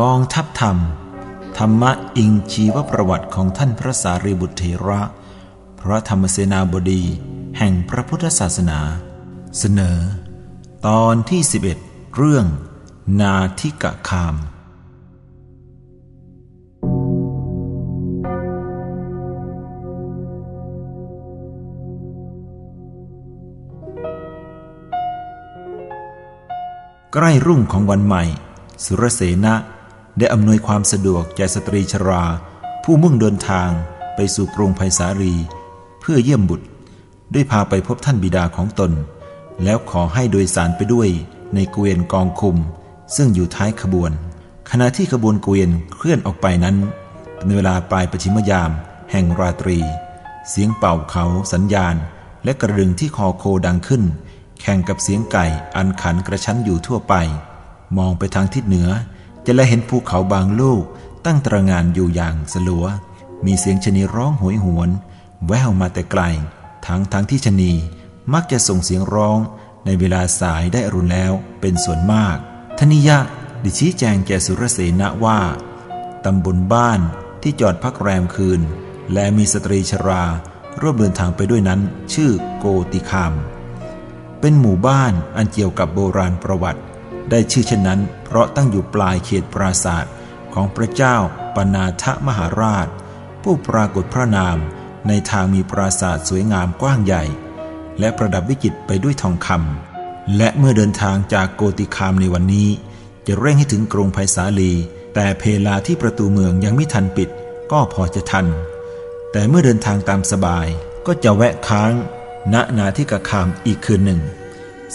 กองทัพธรรม ธรรมะอิงชีวประวัติของท่านพระสารีบุตรเถระ พระธรรมเสนาบดีแห่งพระพุทธศาสนา เสนอ ตอนที่ 11 เรื่อง นาทิกะคาม ใกล้รุ่งของวันใหม่ สุรเสนะ ได้อำนวยความสะดวกแก่สตรีชรา ผู้มุ่งเดินทางไปสู่กรุงไผ่สาลี เพื่อเยี่ยมบุตร ด้วยพาไปพบท่านบิดาของตน แล้วขอให้โดยสารไปด้วยในเกวียนกองคุม ซึ่งอยู่ท้ายขบวน ขณะที่ขบวนเกวียนเคลื่อนออกไปนั้น เป็นเวลาปลายปชิมยาม แห่งราตรี เสียงเป่าเขาสัญญาณ และกระดึงที่คอโคดังขึ้น แข่งกับเสียงไก่อันขันกระชั้นอยู่ทั่วไป มองไปทางทิศเหนือ จะละเห็นภูเขาบางลูกตั้งตระงานอยู่อย่างสลัว มีเสียงชนีร้องโหยหวน แววมาแต่ไกล ทั้งทั้งที่ชนีมักจะส่งเสียงร้อง ในเวลาสายได้รุนแล้วเป็นส่วนมากทนิยะดิชี้แจงแก่สุรเสนะว่า ตำบลบ้านที่จอดพักแรมคืน และมีสตรีชราร่วมเดินทางไปด้วยนั้น ชื่อโกติคาม เป็นหมู่บ้านอันเกี่ยวกับโบราณประวัติ ได้ชื่อเช่นนั้น เพราะตั้งอยู่ปลายเขตปราศาสตร์ของพระเจ้าปนาทมหาราช ผู้ปรากฏพระนามในทางมีปราศาสตร์สวยงามกว้างใหญ่ และประดับวิจิตไปด้วยทองคำและเมื่อเดินทางจากโกติคามในวันนี้ จะเร่งให้ถึงกรุงไผ่สาลี แต่เพลาที่ประตูเมืองยังไม่ทันปิด ก็พอจะทัน แต่เมื่อเดินทางตามสบายก็จะแวะค้าง ณนาทิกคามอีกคืนหนึ่ง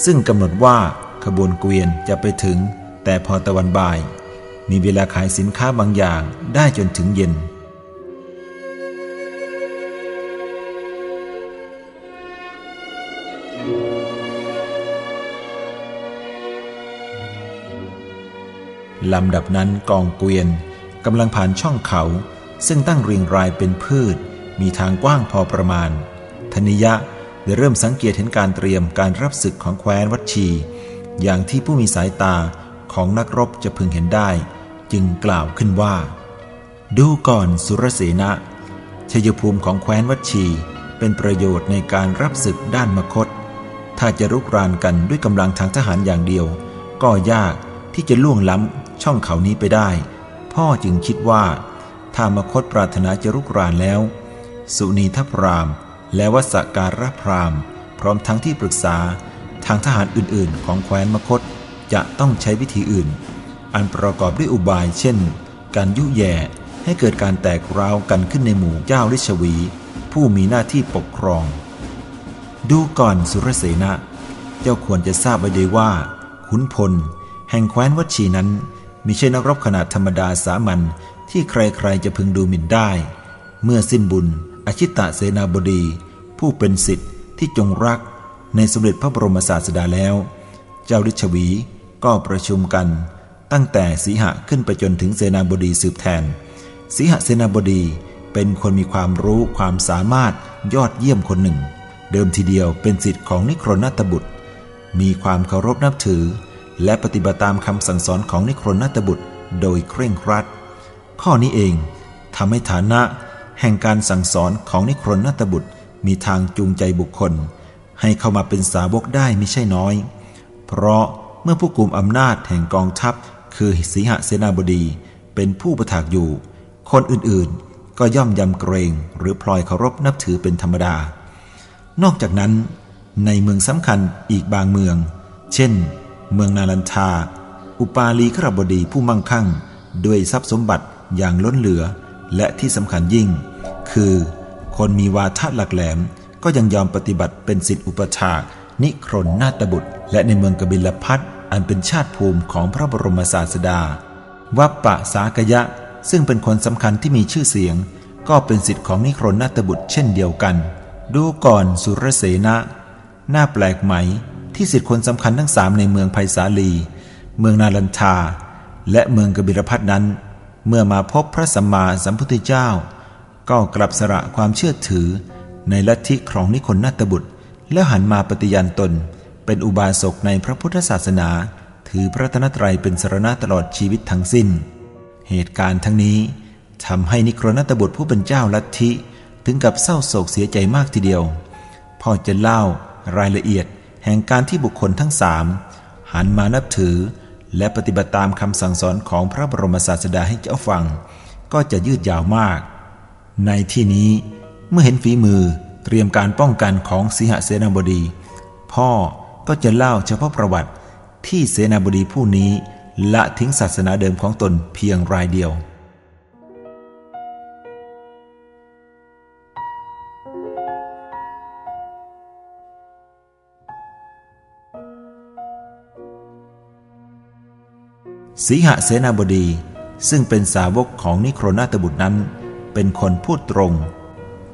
ซึ่งกำหนดว่าขบวนเกวียนจะไปถึง แต่พอตะวันบ่าย มีเวลาขายสินค้าบางอย่างได้จนถึงเย็น ลำดับนั้นกองเกวียนกำลังผ่านช่องเขา ซึ่งตั้งเรียงรายเป็นพืช มีทางกว้างพอประมาณ ธนิยะได้เริ่มสังเกตเห็นการเตรียมการรับศึกของแคว้นวัดชี อย่างที่ผู้มีสายตา ของนักรบจะพึงเห็นได้ จึงกล่าวขึ้นว่า ดูก่อนสุรเสนะชยภูมิของแคว้นวัชีเป็นประโยชน์ในการรับศึกด้านมคต ถ้าจะรุกรานกันด้วยกำลังทางทหารอย่างเดียว ก็ยากที่จะล่วงล้ำช่องเขานี้ไปได้ พ่อจึงคิดว่า ถ้ามคตปรารถนาจะรุกรานแล้ว สุนีทพราม และวสการพราม พร้อมทั้งที่ปรึกษาทางทหารอื่นๆ ของแคว้นมคต จะต้องใช้วิธีอื่น อันประกอบด้วยอุบายเช่น การยุแย่ให้เกิดการแตกร้าวกันขึ้นในหมู่เจ้าฤชวี ผู้มีหน้าที่ปกครอง ดูก่อนสุรเสนะ เจ้าควรจะทราบไว้ดีว่า ขุนพล แห่งแคว้นวัชีนั้นมิใช่นักรบขนาดธรรมดาสามัญที่ใครๆจะพึงดูหมิ่นได้ เมื่อสิ้นบุญอชิตะเสนาบดี ผู้เป็นสิทธิ์ที่จงรักในสมเด็จพระบรมศาสดาแล้ว เจ้าฤชวี ก็ประชุมกันตั้งแต่สีหะขึ้นไปจนถึงเสนาบดีสืบแทน สีหะเสนาบดีเป็นคนมีความรู้ความสามารถยอดเยี่ยมคนหนึ่ง เดิมทีเดียวเป็นสิทธิ์ของนิครนัตบุตร มีความเคารพนับถือ และปฏิบัติตามคำสั่งสอนของนิครนัตบุตรโดยเคร่งครัด ข้อนี้เองทำให้ฐานะแห่งการสั่งสอนของนิครนัตบุตรมีทางจูงใจบุคคล ให้เข้ามาเป็นสาวกได้ไม่ใช่น้อย เพราะ เมื่อผู้กลุ่มอำนาจแห่งกองทัพ คือสีหเสนาบดี เป็นผู้ประถากอยู่ คนอื่นๆ ก็ย่อมยำเกรง หรือพลอยเคารพนับถือเป็นธรรมดา นอกจากนั้น ในเมืองสำคัญอีกบางเมือง เช่น เมืองนาลันทา อุปาลีขรบดีผู้มั่งคั่ง ด้วยทรัพย์สมบัติอย่างล้นเหลือ และที่สำคัญยิ่ง คือ คนมีวาทะหลักแหลมก็ยังยอมปฏิบัติเป็นสิทธิอุปชานิครนนาตบุตร และในเมืองกบิลพัท อันเป็นชาติภูมิของพระบรมศาสดา วัปปะสากยะซึ่งเป็นคนสำคัญที่มีชื่อเสียง ก็เป็นสิทธิ์ของนิครนนาตบุตรเช่นเดียวกัน ดูก่อนสุรเสนะน่าแปลกไหม ที่สิทธิ์คนสำคัญทั้งสามในเมืองไผ่สาลี เมืองนาลันทา และเมืองกบิรพัทนั้น เมื่อมาพบพระสัมมาสัมพุทธเจ้า ก็กลับสละความเชื่อถือ ในลัทธิของนิคนนาตบุตร แล้วหันมาปฏิญาณตน เป็นอุบาสกในพระพุทธศาสนา ถือพระธนตรัยเป็นสรณะตลอดชีวิตทั้งสิ้น เหตุการณ์ทั้งนี้ทำให้นิโครนัตบุตรผู้เป็นเจ้าลัทธิถึงกับเศร้าโศกเสียใจมากทีเดียว พ่อจะเล่ารายละเอียดแห่งการที่บุคคลทั้งสามหันมานับถือ และปฏิบัติตามคำสั่งสอนของพระบรมศาสดาให้เจ้าฟัง ก็จะยืดยาวมาก ในที่นี้เมื่อเห็นฝีมือเตรียมการป้องกันของสิหเสนาบดี พ่อ ก็จะเล่าเฉพาะประวัติที่เสนาบดีผู้นี้ละทิ้งศาสนาเดิมของตนเพียงรายเดียว สีหเสนาบดีซึ่งเป็นสาวกของนิโครนาตบุตรนั้น เป็นคนพูดตรง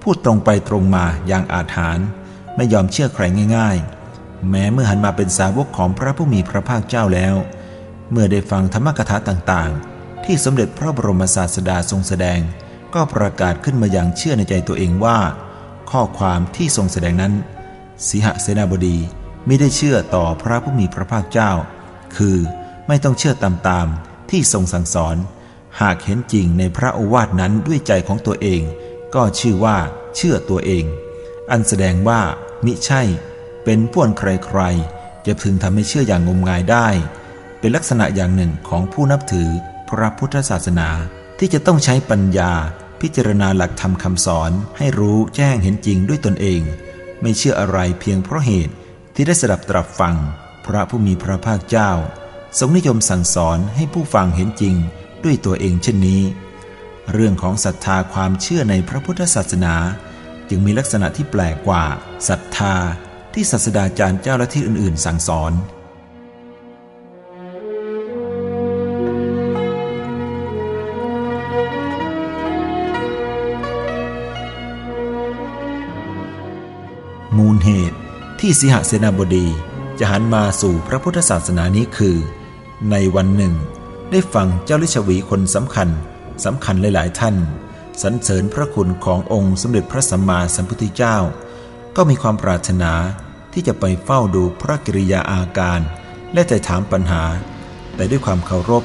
พูดตรงไปตรงมาอย่างอาถรรพ์ไม่ยอมเชื่อใครง่าย ๆ แม้เมื่อหันมาเป็นสาวกของพระผู้มีพระภาคเจ้าแล้ว เมื่อได้ฟังธรรมกถาต่างๆ ที่สมเด็จพระบรมศาสดาทรงแสดง ก็ประกาศขึ้นมาอย่างเชื่อในใจตัวเองว่า ข้อความที่ทรงแสดงนั้นสีหเสนาบดีไม่ได้เชื่อต่อพระผู้มีพระภาคเจ้า คือไม่ต้องเชื่อตามๆที่ทรงสั่งสอน หากเห็นจริงในพระโอวาทนั้นด้วยใจของตัวเอง ก็ชื่อว่าเชื่อตัวเอง อันแสดงว่ามิใช่ เป็นป่วนใครๆ จะพึงทำให้เชื่ออย่างงมงายได้ เป็นลักษณะอย่างหนึ่งของผู้นับถือพระพุทธศาสนาที่จะต้องใช้ปัญญา พิจารณาหลักธรรมคำสอนให้รู้แจ้งเห็นจริงด้วยตนเอง ไม่เชื่ออะไรเพียงเพราะเหตุที่ได้สดับตรับฟัง พระผู้มีพระภาคเจ้า ทรงนิยมสั่งสอนให้ผู้ฟังเห็นจริงด้วยตัวเองเช่นนี้ เรื่องของศรัทธาความเชื่อในพระพุทธศาสนา จึงมีลักษณะที่แปลกกว่าศรัทธา ที่ศาสดาจารย์เจ้าและที่อื่น ๆ สั่งสอน มูลเหตุที่สิหเสนาบดีจะหันมาสู่พระพุทธศาสนานี้คือ ในวันหนึ่ง ได้ฟังเจ้าลิชวีคนสำคัญสำคัญหลาย ๆ ท่านสรรเสริญพระคุณขององค์สมเด็จพระสัมมาสัมพุทธเจ้า ก็มีความปรารถนาที่จะไปเฝ้าดูพระกิริยาอาการ และจะถามปัญหา แต่ด้วยความเคารพ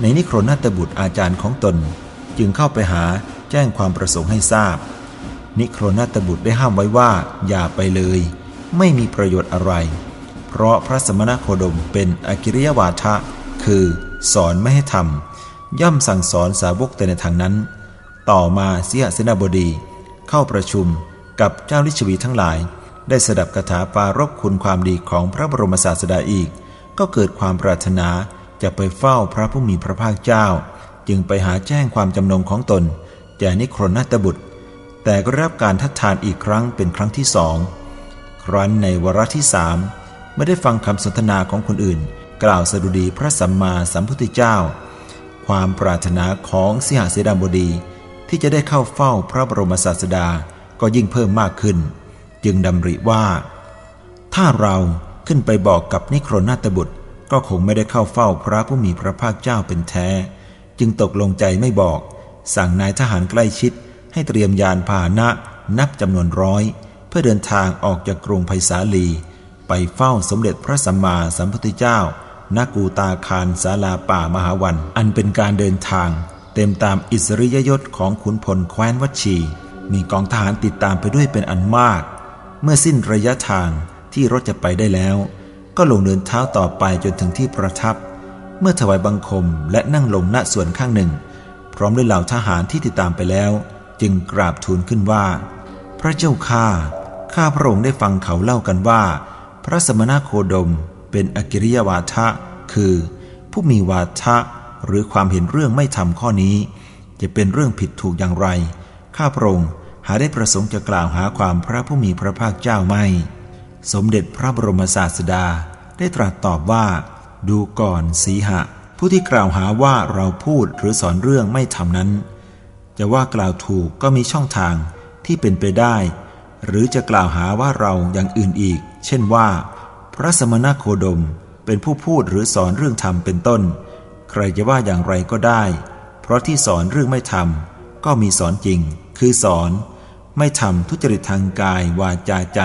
ในนิโครนาตบุตรอาจารย์ของตน จึงเข้าไปหาแจ้งความประสงค์ให้ทราบ นิโครนาตบุตรได้ห้ามไว้ว่าอย่าไปเลย ไม่มีประโยชน์อะไร เพราะพระสมณโคดมเป็นอกิริยวาทะ คือสอนไม่ให้ทำย่อมสั่งสอนสาวกแต่ในทางนั้น ต่อมาเสียเสนาบดี เข้าประชุม กับเจ้าลิชวีทั้งหลาย ได้สดับคาถาปารบคุณความดีของพระบรมศาสดาอีก ก็เกิดความปรารถนาจะไปเฝ้าพระผู้มีพระภาคเจ้า จึงไปหาแจ้งความจำนงของตนแก่นิครนัตบุตร แต่ก็รับการทัดทานอีกครั้งเป็นครั้งที่สองครั้นในวาระที่สามไม่ได้ฟังคำสนทนาของคนอื่น กล่าวสดุดีพระสัมมาสัมพุทธเจ้า ความปรารถนาของสิหเสดาบดีที่จะได้เข้าเฝ้าพระบรมศาสดา ก็ยิ่งเพิ่มมากขึ้น จึงดำริว่า ถ้าเราขึ้นไปบอกกับนิโครนาตบุตร ก็คงไม่ได้เข้าเฝ้าพระผู้มีพระภาคเจ้าเป็นแท้ จึงตกลงใจไม่บอก สั่งนายทหารใกล้ชิด ให้เตรียมยานพาหนะนับจำนวนร้อย เพื่อเดินทางออกจากกรุงไผ่สาลี ไปเฝ้าสมเด็จพระสัมมาสัมพุทธเจ้าณกูตาคารสาลาป่ามหาวัน อันเป็นการเดินทาง เต็มตามอิสริยยศของขุนพลแคว้นวัชี มีกองทหารติดตามไปด้วยเป็นอันมาก เมื่อสิ้นระยะทางที่รถจะไปได้แล้ว ก็ลงเดินเท้าต่อไปจนถึงที่ประทับ เมื่อถวายบังคมและนั่งลงณส่วนข้างหนึ่ง พร้อมด้วยเหล่าทหารที่ติดตามไปแล้ว จึงกราบทูลขึ้นว่า พระเจ้าข้าข้าพระองค์ได้ฟังเขาเล่ากันว่า พระสมณโคดมเป็นอกิริยวาทะ คือ ผู้มีวาทะหรือความเห็นเรื่องไม่ทำข้อนี้ จะเป็นเรื่องผิดถูกอย่างไร ข้าพระองค์หาได้ประสงค์จะกล่าวหาความพระผู้มีพระภาคเจ้าไม่ สมเด็จพระบรมศาสดาได้ตรัสตอบว่า ดูก่อนสีหะ ผู้ที่กล่าวหาว่าเราพูดหรือสอนเรื่องไม่ทำนั้น จะว่ากล่าวถูกก็มีช่องทางที่เป็นไปได้ หรือจะกล่าวหาว่าเราอย่างอื่นอีก เช่นว่า พระสมณโคดมเป็นผู้พูดหรือสอนเรื่องธรรมเป็นต้น ใครจะว่าอย่างไรก็ได้ เพราะที่สอนเรื่องไม่ทำก็มีสอนจริง คือสอนไม่ทำทุจริตทางกายวาจาใจ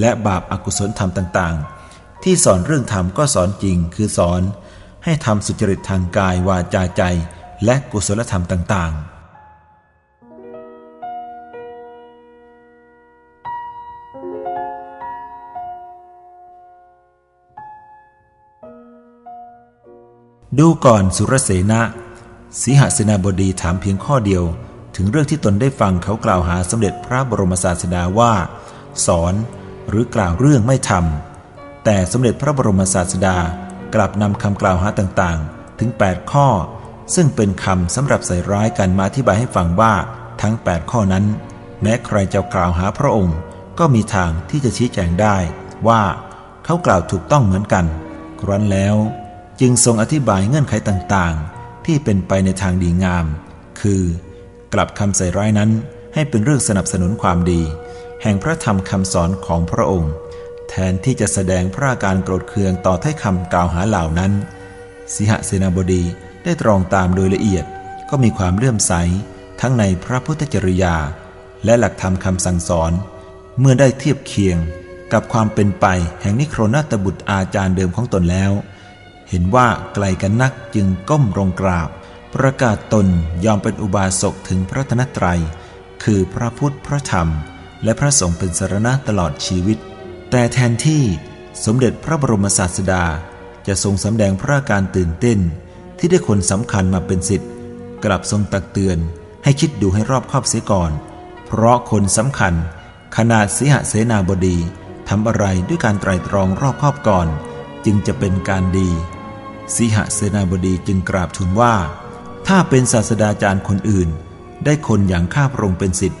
และบาปอากุศลธรรมต่างๆ ที่สอนเรื่องธรรมก็สอนจริง คือสอนให้ทำสุจริตทางกายวาจาใจ และกุศลธรรมต่างๆดูก่อนสุรเสนะสีหเสนาบดีถามเพียงข้อเดียว ถึงเรื่องที่ตนได้ฟังเขากล่าวหาสมเด็จพระบรมศาสดาว่า สอนหรือกล่าวเรื่องไม่ทำแต่สมเด็จพระบรมศาสดากลับนำคำกล่าวหาต่างๆ ถึง 8 ข้อ ซึ่งเป็นคำสำหรับใส่ร้ายกันมาอธิบายให้ฟังว่าทั้ง 8 ข้อนั้น แม้ใครจะกล่าวหาพระองค์ ก็มีทางที่จะชี้แจงได้ ว่าเขากล่าวถูกต้องเหมือนกัน ครั้นแล้ว จึงทรงอธิบายเงื่อนไขต่างๆ ที่เป็นไปในทางดีงาม คือ กลับคำใส่ร้ายนั้น ให้เป็นเรื่องสนับสนุนความดี แห่งพระธรรมคำสอนของพระองค์ แทนที่จะแสดงพระอาการโกรธเคืองต่อท้ายคำกล่าวหาเหล่านั้น สิหเสนาบดีได้ตรองตามโดยละเอียดก็มีความเลื่อมใส ทั้งในพระพุทธจริยา และหลักธรรมคำสั่งสอน เมื่อได้เทียบเคียงกับความเป็นไปแห่งนิโครนาตบุตรอาจารย์เดิมของตนแล้ว เห็นว่าไกลกันนักจึงก้มลงกราบ ประกาศตนยอมเป็นอุบาสกถึงพระธนตรัย คือพระพุทธพระธรรม และพระสงฆ์เป็นสารณะตลอดชีวิต แต่แทนที่สมเด็จพระบรมศาสดา จะทรงสำแดงพระอาการตื่นเต้น ที่ได้คนสำคัญมาเป็นสิทธิ์กลับทรงตักเตือนให้คิดดูให้รอบคอบเสียก่อน เพราะคนสำคัญ ขนาดสิหเสนาบดีทำอะไรด้วยการไตรตรองรอบคอบก่อน จึงจะเป็นการดี สิหเสนาบดีจึงกราบทูลว่า ถ้าเป็นศาสดาจารย์คนอื่น ได้คนอย่างข้าพระองค์เป็นสิทธิ์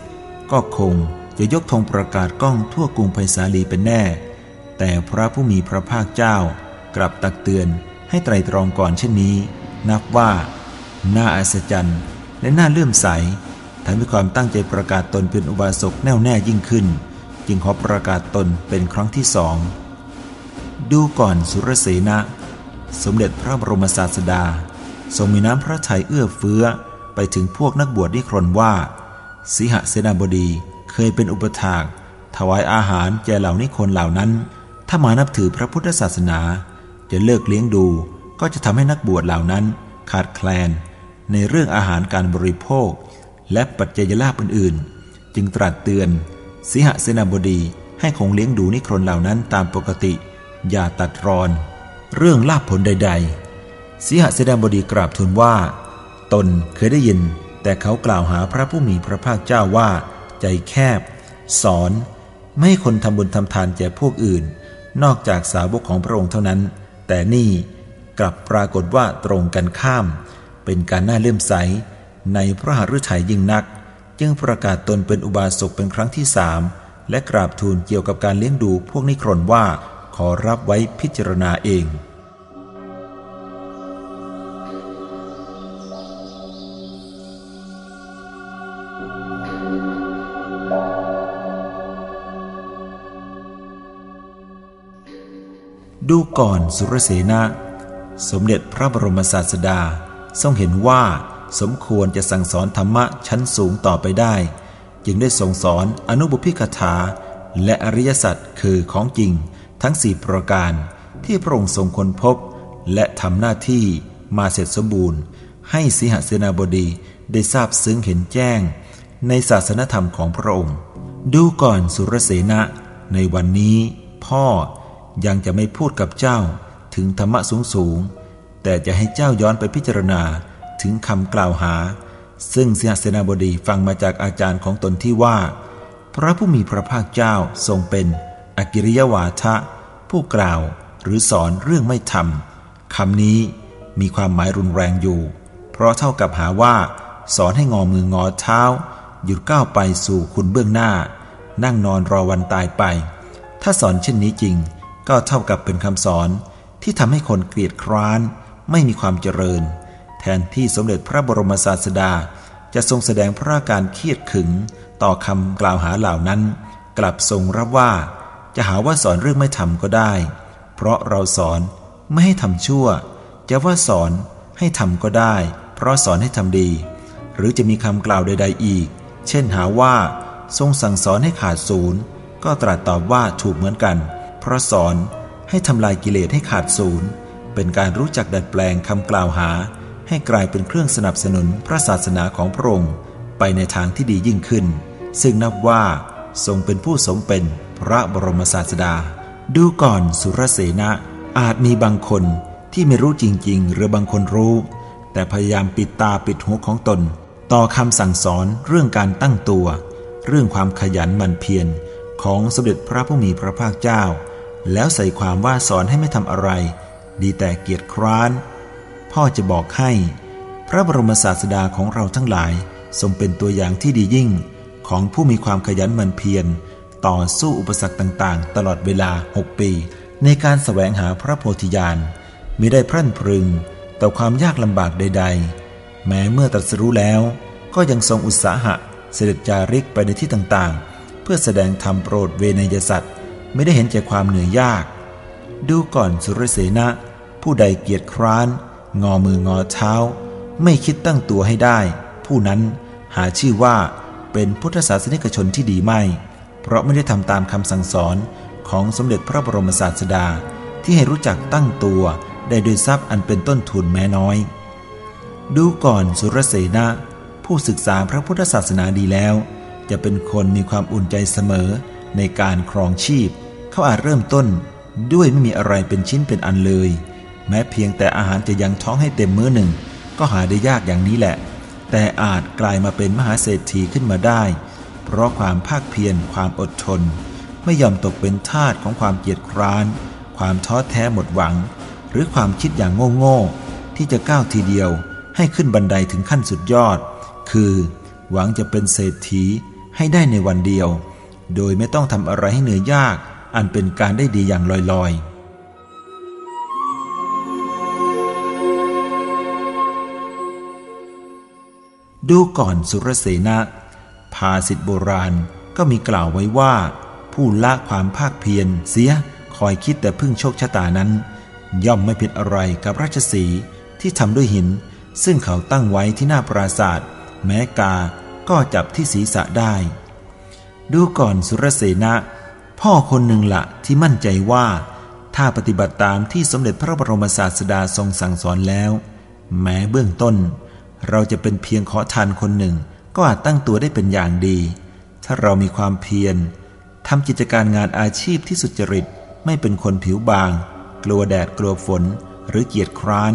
ก็คงจะยกธงประกาศก้องทั่วกรุงไผ่สาลีเป็นแน่ แต่พระผู้มีพระภาคเจ้ากลับตักเตือนให้ไตรตรองก่อนเช่นนี้ นับว่า น่าอัศจรรย์และน่าเลื่อมใสทำให้ความตั้งใจประกาศตนเป็นอุบาสกแน่วแน่ยิ่งขึ้น จึงขอประกาศตนเป็นครั้งที่สอง ดูก่อนสุรเสนะ สมเด็จพระบรมศาสดา ทรงมีน้ำพระทัยเอื้อเฟื้อไปถึงพวกนักบวชนิครนว่า สิหเสนาบดีเคยเป็นอุปถากถวายอาหารแก่เหล่านิคนเหล่านั้น ถ้ามานับถือพระพุทธศาสนา จะเลิกเลี้ยงดูก็จะทำให้นักบวชเหล่านั้นขาดแคลน ในเรื่องอาหารการบริโภค และปัจจัยลาภอื่นๆ จึงตรัสเตือน สิหเสนาบดีให้คงเลี้ยงดูนิครนเหล่านั้นตามปกติ อย่าตัดรอน เรื่องลาภผลใด ๆ สิหเสนาบดีกราบทูลว่า ตนเคยได้ยิน แต่เขากล่าวหาพระผู้มีพระภาคเจ้าว่า ใจแคบ สอน ไม่ให้คนทำบุญทำทานแก่พวกอื่น นอกจากสาวกของพระองค์เท่านั้น แต่นี่กลับปรากฏว่าตรงกันข้าม เป็นการน่าเลื่อมใส ในพระหฤทัยยิ่งนัก จึงประกาศตนเป็นอุบาสกเป็นครั้งที่สามและกราบทูลเกี่ยวกับการเลี้ยงดูพวกนิครนว่าขอรับไว้พิจารณาเอง ดูก่อนสุรเสนาสมเด็จพระบรมศาสดา ทรงเห็นว่าสมควรจะสั่งสอนธรรมะชั้นสูงต่อไปได้ จึงได้ทรงสอนอนุบุพิกถา และอริยสัจคือของจริงทั้งสี่ประการ ที่พระองค์ทรงค้นพบ และทำหน้าที่มาเสร็จสมบูรณ์ ให้สิหเสนาบดีได้ทราบซึ้งเห็นแจ้ง ในศาสนธรรมของพระองค์ ดูก่อนสุรเสนะในวันนี้ พ่อ ยังจะไม่พูดกับเจ้าถึงธรรมะสูงสูง แต่จะให้เจ้าย้อนไปพิจารณาถึงคำกล่าวหา ซึ่งเสียเสนาบดีฟังมาจากอาจารย์ของตนที่ว่า พระผู้มีพระภาคเจ้าทรงเป็นอกิริยวาทะ ผู้กล่าวหรือสอนเรื่องไม่ทำคำนี้มีความหมายรุนแรงอยู่ เพราะเท่ากับหาว่า สอนให้งอมืองอเท้า หยุดก้าวไปสู่คุณเบื้องหน้า นั่งนอนรอวันตายไป ถ้าสอนเช่นนี้จริง ก็เท่ากับเป็นคำสอนที่ทำให้คนเกลียดคร้าน ไม่มีความเจริญ แทนที่สมเด็จพระบรมศาสดา จะทรงแสดงพระาการเครียดขึงต่อคำกล่าวหาเหล่านั้น กลับทรงรับว่า จะหาว่าสอนเรื่องไม่ทำก็ได้ เพราะเราสอนไม่ให้ทำชั่ว จะว่าสอนให้ทำก็ได้ เพราะสอนให้ทำดี หรือจะมีคำกล่าวใด ๆ อีก เช่นหาว่า ทรงสั่งสอนให้ขาดศูนย์ก็ตรัสตอบว่าถูกเหมือนกัน เพราะสอนให้ทำลายกิเลสให้ขาดศูนย์ เป็นการรู้จักดัดแปลงคำกล่าวหา ให้กลายเป็นเครื่องสนับสนุนพระศาสนาของพระองค์ ไปในทางที่ดียิ่งขึ้น ซึ่งนับว่าทรงเป็นผู้สมเป็นพระบรมศาสดา ดูก่อนสุรเสนะอาจมีบางคนที่ไม่รู้จริง ๆ หรือบางคนรู้ แต่พยายามปิดตาปิดหูของตน ต่อคำสั่งสอนเรื่องการตั้งตัว เรื่องความขยันหมั่นเพียรของสมเด็จพระผู้มีพระภาคเจ้า แล้วใส่ความว่าสอนให้ไม่ทำอะไร ดีแต่เกียรติคร้าน พ่อจะบอกให้ พระบรมศาสดาของเราทั้งหลายทรงเป็นตัวอย่างที่ดียิ่ง ของผู้มีความขยันหมั่นเพียรต่อสู้อุปสรรคต่างๆ ตลอดเวลา 6 ปี ในการสแสวงหาพระโพธิญาณมิได้พรั่นพรึง ต่อความยากลำบากใด ๆ แม้เมื่อตรัสรู้แล้ว ก็ยังทรงอุตสาหะเสด็จจาริกไปในที่ต่างๆ เพื่อแสดงธรรมโปรดเวนยสัตว์ ไม่ได้เห็นใจความเหนื่อยยาก ดูก่อนสุรเสนะ ผู้ใดเกียจคร้าน งอมืองอเท้า ไม่คิดตั้งตัวให้ได้ ผู้นั้นหาชื่อว่าเป็นพุทธศาสนิกชนที่ดีไม่ เพราะไม่ได้ทำตามคำสั่งสอนของสมเด็จพระบรมศาสดาที่ให้รู้จักตั้งตัวได้ด้วยทรัพย์อันเป็นต้นทุนแม้น้อย ดูก่อนสุรเสนะผู้ศึกษาพระพุทธศาสนาดีแล้ว จะเป็นคนมีความอุ่นใจเสมอในการครองชีพ เขาอาจเริ่มต้นด้วยไม่มีอะไรเป็นชิ้นเป็นอันเลย แม้เพียงแต่อาหารจะยังท้องให้เต็มมื้อหนึ่ง ก็หาได้ยากอย่างนี้แหละ แต่อาจกลายมาเป็นมหาเศรษฐีขึ้นมาได้ เพราะความภาคเพียรความอดทน ไม่ยอมตกเป็นทาสของความเกียจคร้าน ความท้อแท้หมดหวัง หรือความคิดอย่างโง่ๆที่จะก้าวทีเดียวให้ขึ้นบันไดถึงขั้นสุดยอด คือ หวังจะเป็นเศรษฐีให้ได้ในวันเดียว โดยไม่ต้องทำอะไรให้เหนื่อยยาก อันเป็นการได้ดีอย่างลอยๆดูก่อนสุรเสนะภาสิทธิโบราณก็มีกล่าวไว้ว่า ผู้ละความภาคเพียรเสียคอยคิดแต่พึ่งโชคชะตานั้น ย่อมไม่ผิดอะไรกับราชสีที่ทำด้วยหิน ซึ่งเขาตั้งไว้ที่หน้าปราศาสตร์แม้กาก็จับที่ศีรษะได้ ดูก่อนสุรเสนะ พ่อคนหนึ่งละที่มั่นใจว่า ถ้าปฏิบัติตามที่สมเด็จพระบรมศาสดาทรงสั่งสอนแล้ว แม้เบื้องต้น เราจะเป็นเพียงขอทานคนหนึ่ง ก็อาจตั้งตัวได้เป็นอย่างดี ถ้าเรามีความเพียรทำกิจการงานอาชีพที่สุจริตไม่เป็นคนผิวบาง กลัวแดดกลัวฝน หรือเกียจคร้าน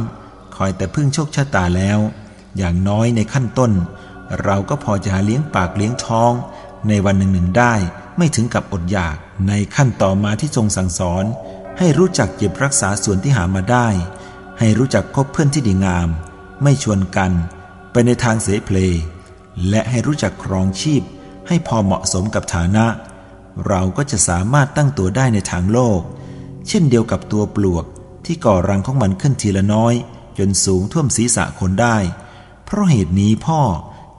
คอยแต่พึ่งโชคชะตาแล้ว อย่างน้อยในขั้นต้น เราก็พอจะหาเลี้ยงปากเลี้ยงท้อง ในวันหนึ่งหนึ่งได้ ไม่ถึงกับอดอยากในขั้นต่อมาที่ทรงสั่งสอน ให้รู้จักเก็บรักษาส่วนที่หามาได้ ให้รู้จักคบเพื่อนที่ดีงาม ไม่ชวนกัน ไปในทางเสเพล และให้รู้จักครองชีพ ให้พอเหมาะสมกับฐานะ เราก็จะสามารถตั้งตัวได้ในทางโลก เช่นเดียวกับตัวปลวกที่ก่อรังของมันขึ้นทีละน้อย จนสูงท่วมศีรษะคนได้ เพราะเหตุนี้พ่อ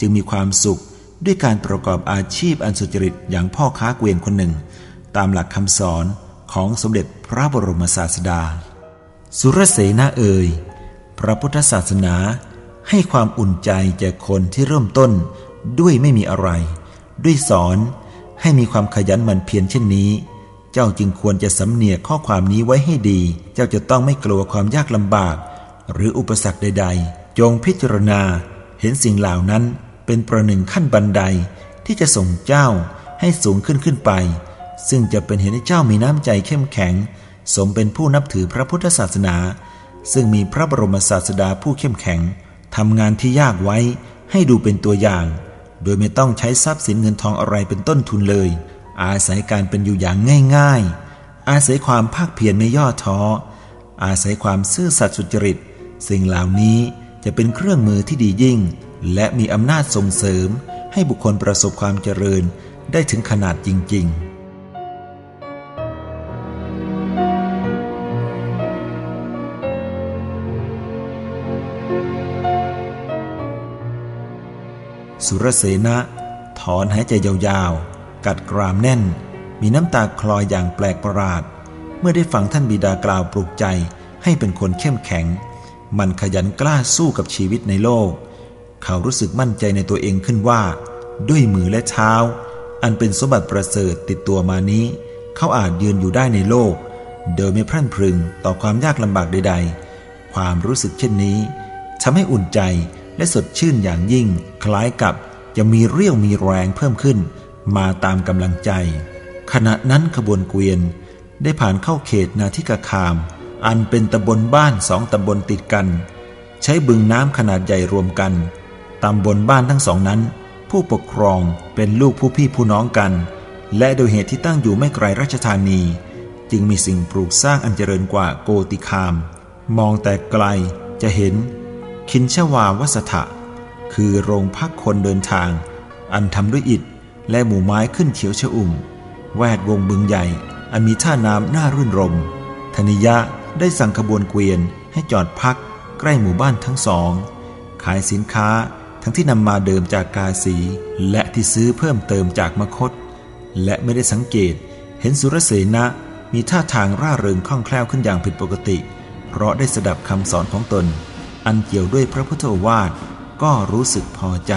จึงมีความสุข ด้วยการประกอบอาชีพอันสุจริตอย่างพ่อค้าเกวียนคนหนึ่ง ตามหลักคำสอนของสมเด็จพระบรมศาสดา สุรเสนาเอ่ยพระพุทธศาสนาให้ความอุ่นใจแก่คนที่เริ่มต้นด้วยไม่มีอะไร ด้วยสอนให้มีความขยันหมั่นเพียรเช่นนี้ เจ้าจึงควรจะสำเนียกข้อความนี้ไว้ให้ดี เจ้าจะต้องไม่กลัวความยากลำบาก หรืออุปสรรคใด ๆ จงพิจารณาเห็นสิ่งเหล่านั้น เป็นประหนึ่งขั้นบันไดที่จะส่งเจ้าให้สูงขึ้นขึ้นไป ซึ่งจะเป็นเหตุให้เจ้ามีน้ำใจเข้มแข็ง สมเป็นผู้นับถือพระพุทธศาสนา ซึ่งมีพระบรมศาสดาผู้เข้มแข็งทำงานที่ยากไว้ให้ดูเป็นตัวอย่าง โดยไม่ต้องใช้ทรัพย์สินเงินทองอะไรเป็นต้นทุนเลย อาศัยการเป็นอยู่อย่างง่าย ๆ อาศัยความภาคเพียรไม่ย่อท้อ อาศัยความซื่อสัตย์สุจริต สิ่งเหล่านี้จะเป็นเครื่องมือที่ดียิ่ง และมีอำนาจส่งเสริมให้บุคคลประสบความเจริญได้ถึงขนาดจริง ๆสุรเสนะถอนหายใจยาวๆ กัดกรามแน่น มีน้ำตาคลอยอย่างแปลกประหลาด เมื่อได้ฟังท่านบิดากล่าวปลุกใจให้เป็นคนเข้มแข็ง มันขยันกล้าสู้กับชีวิตในโลก เขารู้สึกมั่นใจในตัวเองขึ้นว่า ด้วยมือและเท้า อันเป็นสมบัติประเสริฐติดตัวมานี้ เขาอาจยืนอยู่ได้ในโลก โดยไม่พรั่นพรึงต่อความยากลำบากใด ๆ ความรู้สึกเช่นนี้ทำให้อุ่นใจและสดชื่นอย่างยิ่ง คล้ายกับจะมีเรี่ยวมีแรงเพิ่มขึ้น มาตามกำลังใจ ขณะนั้นขบวนเกวียนได้ผ่านเข้าเขตนาทิกาคาม อันเป็นตำบลบ้านสองตำบลติดกัน ใช้บึงน้ำขนาดใหญ่รวมกัน ตำบลบ้านทั้งสองนั้น ผู้ปกครองเป็นลูกผู้พี่ผู้น้องกัน และโดยเหตุที่ตั้งอยู่ไม่ไกลราชธานี จึงมีสิ่งปลูกสร้างอันเจริญกว่าโกติคาม มองแต่ไกลจะเห็น คินชวาวัสถะ คือโรงพักคนเดินทาง อันทำด้วยอิฐและหมู่ไม้ขึ้นเขียวชอุ่ม แวดวงบึงใหญ่ อันมีท่าน้ำน่ารื่นรมธนิยะได้สั่งขบวนเกวียนให้จอดพักใกล้หมู่บ้านทั้งสอง ขายสินค้า ทั้งที่นำมาเดิมจากกาสี และที่ซื้อเพิ่มเติมจากมคต และไม่ได้สังเกต เห็นสุรเสนะมีท่าทางร่าเริงคล่องแคล่วขึ้นอย่างผิดปกติ เพราะได้สดับคำสอนของตน อันเกี่ยวด้วยพระพุทธโอวาทก็รู้สึกพอใจ